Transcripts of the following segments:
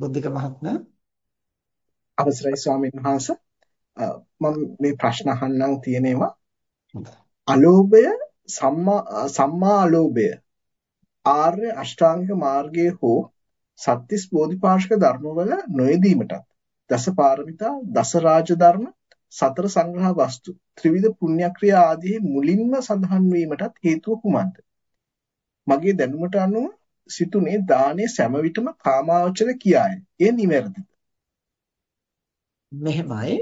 බුද්ධික මහත්මයා. අවසරයි ස්වාමීන් වහන්ස. මම මේ ප්‍රශ්න අහන්නම් තියෙනවා අලෝභය සම්මා සම්මා අලෝභය ආර්ය අෂ්ටාංගික මාර්ගයේ හෝ සත්‍තිස් බෝධිපාශක ධර්මවල නොයෙදීමටත් දස පාරමිතා දස රාජ ධර්ම සතර සංග්‍රහ වස්තු ත්‍රිවිධ පුණ්‍යක්‍රියා ආදී මුලින්ම සඳහන් වීමටත් හේතුව කුමක්ද? මගේ දැනුමට අනුව සිතුනේ දානේ සෑම විටම කාමාවචර කියාය. ඒ නිවැරදිද? මෙහෙමයි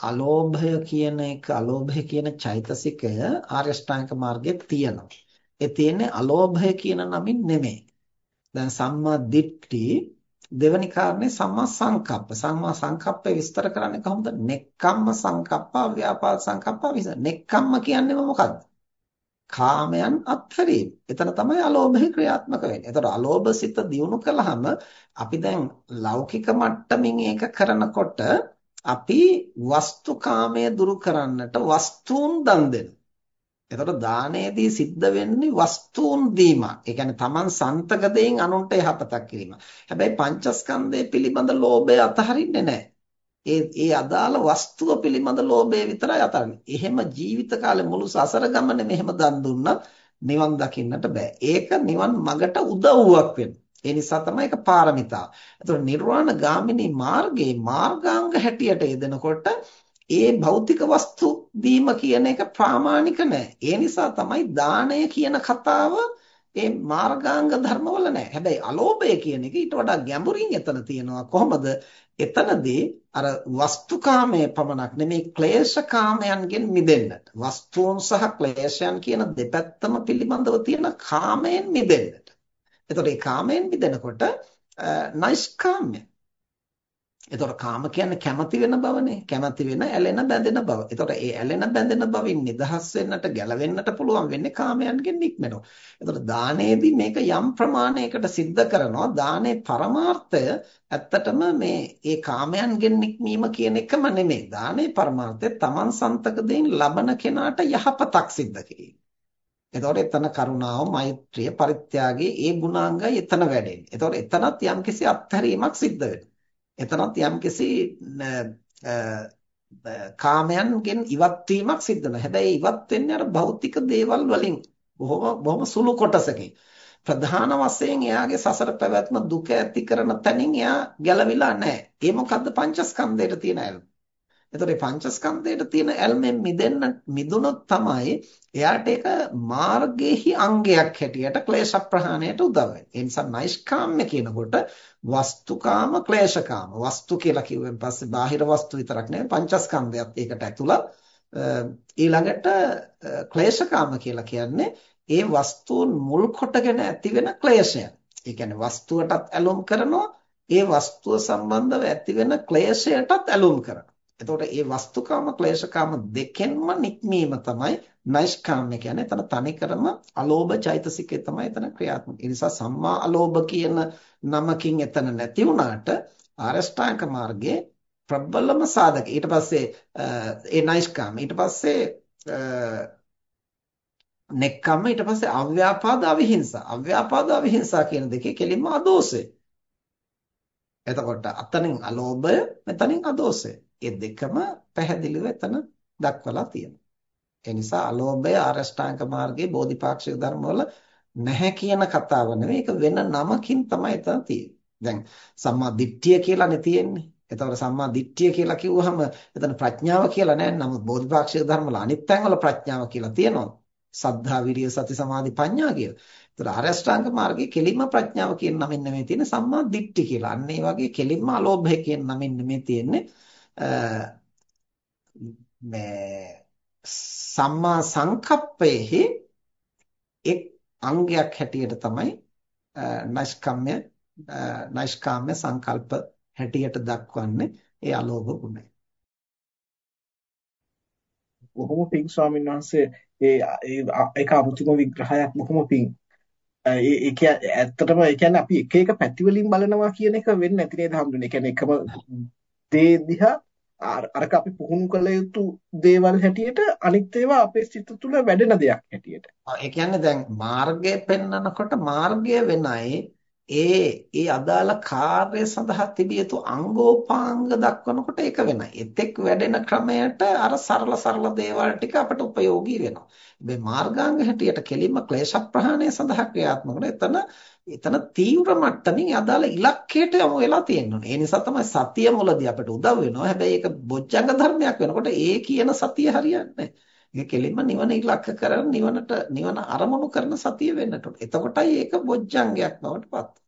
අලෝභය කියන එක අලෝභය කියන චෛතසිකය ආර්ය ශ්‍රාංක මාර්ගයේ තියෙනවා. ඒ තියෙන්නේ අලෝභය කියන නමින් නෙමෙයි. දැන් සම්මා දිට්ඨි දෙවනි කාරණේ සම්මා සංකප්ප. සම්මා සංකප්පය විස්තර කරන්නේ කොහොමද? නෙක්ඛම්ම සංකප්ප, ව්‍යාපාද සංකප්ප විස්තර. නෙක්ඛම්ම කියන්නේ මොකක්ද? කාමයන් අත්හැරීම. එතන තමයි අලෝභය ක්‍රියාත්මක වෙන්නේ. එතකොට අලෝභ සිත දියුණු කළාම අපි දැන් ලෞකික මට්ටමින් ඒක කරනකොට අපි වස්තුකාමය දුරු කරන්නට වස්තුන් දන් දෙනවා. එතකොට දානයේදී සිද්ධ වෙන්නේ වස්තුන් දීමක්. ඒ කියන්නේ Taman සන්තක දෙයින් අනුන්ට යහපතක් කිරීම. හැබැයි පංචස්කන්ධය පිළිබඳ ලෝභය අතහරින්නේ නැහැ. ඒ ඒ අදාළ වස්තුව පිළිබඳ ලෝභය විතරයි අතරන්නේ. එහෙම ජීවිත කාලේ මුළු සසර ගමනේ මෙහෙම දන් දුන්නත් නිවන් දකින්නට බෑ. ඒක නිවන් මගට උදව්වක් වෙනවා. ඒ නිසා තමයි ඒක පාරමිතාව. එතකොට නිර්වාණ ගාමිනී මාර්ගයේ මාර්ගාංග හැටියට යෙදෙනකොට ඒ භෞතික වස්තු දීම කියන එක ප්‍රාමාණික නෑ. ඒ නිසා තමයි දාණය කියන කතාව ඒ මාර්ගාංග ධර්මවල නැහැ. හැබැයි අලෝභය කියන එක ඊට වඩා ගැඹුරින් එතන තියෙනවා. කොහොමද? එතනදී අර වස්තුකාමයේ පමණක් නෙමෙයි ක්ලේශකාමයන්ගෙන් මිදෙන්නට. වස්තුන් සහ ක්ලේශයන් කියන දෙපැත්තම පිළිබඳව තියෙන කාමයෙන් මිදෙන්නට. එතකොට මේ කාමයෙන් මිදෙනකොට නෛෂ්කාම්‍ය එතකොට කාම කියන්නේ කැමති වෙන බවනේ. කැමති වෙන ඇලෙන බැඳෙන බව. එතකොට ඒ ඇලෙන බැඳෙන බවින් නිදහස් වෙන්නට ගැලවෙන්නට පුළුවන් වෙන්නේ කාමයන්ගෙන් නික්මෙනවා. එතකොට දානයේදී මේක යම් ප්‍රමාණයකට සිද්ධ කරනවා. දානේ පරමාර්ථය ඇත්තටම මේ ඒ කාමයන්ගෙන් නික්මීම කියන එකම නෙමෙයි. දානේ පරමාර්ථය Taman සන්තක දෙයින් ලබන කෙනාට යහපතක් සිද්ධ කිරීම. එතකොට එතන කරුණාව, මෛත්‍රිය, පරිත්‍යාගයේ ඒ ගුණාංගය එතන වැඩෙන්නේ. එතකොට එතනත් යම්කිසි අත්හැරීමක් සිද්ධ වෙනවා. එතනත් යම්කිසි කාමයන්ගෙන් ඉවත් වීමක් සිද්ධ වෙනවා. හැබැයි ඉවත් වෙන්නේ අර භෞතික දේවල් වලින් බොහොම බොහොම සුළු කොටසකින්. ප්‍රධාන වශයෙන් එයාගේ සසර පැවැත්ම දුක ඇති කරන තැනින් එයා ගැලවිලා නැහැ. ඒ මොකද්ද පංචස්කන්ධයට තියෙන ඇල්ම. එතකොට මේ පංචස්කන්ධයට තියෙන ඇල්මෙන් මිදෙන්න මිදුනොත් තමයි එයාට ඒක මාර්ගයේහි අංගයක් හැටියට ක්ලේශ ප්‍රහාණයට උදව් වෙන්නේ. ඒ නිසා නෛෂ්කාම්‍ය කියනකොට වස්තුකාම ක්ලේශකාම වස්තු කියලා කිව්වෙන් පස්සේ බාහිර වස්තු විතරක් නෙවෙයි පංචස්කන්ධයත් ඒකට ඇතුළත් ඊළඟට ක්ලේශකාම කියලා කියන්නේ ඒ වස්තුන් මුල් කොටගෙන ඇති වෙන ක්ලේශයන්. ඒ කියන්නේ වස්තුවටත් ඇලොම් කරනවා ඒ වස්තුව සම්බන්ධව ඇති වෙන ක්ලේශයටත් ඇලොම් කරනවා. එතකොට මේ වස්තුකාම ක්ලේශකාම දෙකෙන්ම නික්මීම තමයි නෛෂ්කාම්‍ය කියන්නේ. එතන තනිකරම අලෝභ චෛතසිකය තමයි එතන ක්‍රියාත්මක. ඒ නිසා සම්මා අලෝභ කියන නමකින් එතන නැති වුණාට ආරෂ්ඨාංග මාර්ගයේ ප්‍රබලම සාධක. ඊට පස්සේ ඒ නෛෂ්කාම ඊට පස්සේ නෙක්කම්ම ඊට පස්සේ අව්‍යාපාද අවිහිංසා. අව්‍යාපාද අවිහිංසා කියන දෙකේ කෙලින්ම අදෝසය. එතකොට අතනින් අලෝභය මෙතනින් අදෝසය. ඒ දෙකම පැහැදිලිව එතන දක්වලා තියෙනවා. ඒ නිසා අලෝභය ආරෂ්ඨාංග මාර්ගයේ බෝධිපාක්ෂික ධර්ම වල නැහැ කියන කතාව නෙවෙයි ඒක වෙන නමකින් තමයි එතන තියෙන්නේ. දැන් සම්මා දිට්ඨිය කියලානේ තියෙන්නේ. එතකොට සම්මා දිට්ඨිය කියලා කිව්වහම එතන ප්‍රඥාව කියලා නෑ. නමුත් බෝධිපාක්ෂික ධර්ම වල අනිත් තැන්වල ප්‍රඥාව කියලා තියෙනවා. සද්ධා විරිය සති සමාධි ප්‍රඥා කියලා. ඒතර ආරෂ්ඨාංග මාර්ගයේ කෙලින්ම ප්‍රඥාව කියන නමින් නෙමෙයි තියෙන්නේ සම්මා දිට්ඨි කියලා. අන්න ඒ වගේ කෙලින්ම අලෝභය කියන නමින් නෙමෙයි තියෙන්නේ. මේ සම්මා සංකප්පයේ එක් අංගයක් හැටියට තමයි නෛෂ්කම්ම්‍ය නෛෂ්කාම්‍ය සංකල්ප හැටියට දක්වන්නේ ඒ අලෝභ ගුණය. බොහොම පිං ස්වාමීන් වහන්සේ ඒ ඒක අමුතුම විග්‍රහයක් බොහොම පිං. ඒ ඒ ඇත්තටම ඒ කියන්නේ අපි එක එක පැති වලින් බලනවා කියන එක වෙන්නේ නැති නේද හම්දුනේ. ඒ කියන්නේ එකම දේ දිහා අරක අපි පුහුණු කළ යුතු දේවල් හැටියට අනිත් ඒවා අපේ සිත තුළ වැඩෙන දෙයක් හැටියට. ඒ කියන්නේ දැන් මාර්ගය පෙන්වනකොට මාර්ගය වෙනයි ඒ ඒ අදාළ කාර්ය සඳහා තිබිය යුතු අංගෝපාංග දක්වනකොට ඒක වෙනයි. එතෙක් වැඩෙන ක්‍රමයට අර සරල සරල දේවල් ටික අපට ප්‍රයෝගී වෙනවා. මේ මාර්ගාංග හැටියට කෙලින්ම ක්ලේශ ප්‍රහාණය සඳහා ක්‍රියාත්මක වෙන එතන එතන තීව්‍ර මට්ටමින් අදාළ ඉලක්කයට යමු වෙලා තියෙනවා. ඒ නිසා තමයි සතිය මුලදී අපට උදව් වෙනවා. හැබැයි ඒක බොජ්ජංග ධර්මයක් වෙනකොට ඒ කියන සතිය හරියන්නේ නැහැ. ඒක කෙලින්ම නිවන ඉලක්ක කරගෙන නිවනට නිවන අරමුණු කරන සතිය වෙන්නට ඕනේ. එතකොටයි ඒක බොජ්ජංගයක් බවට පත්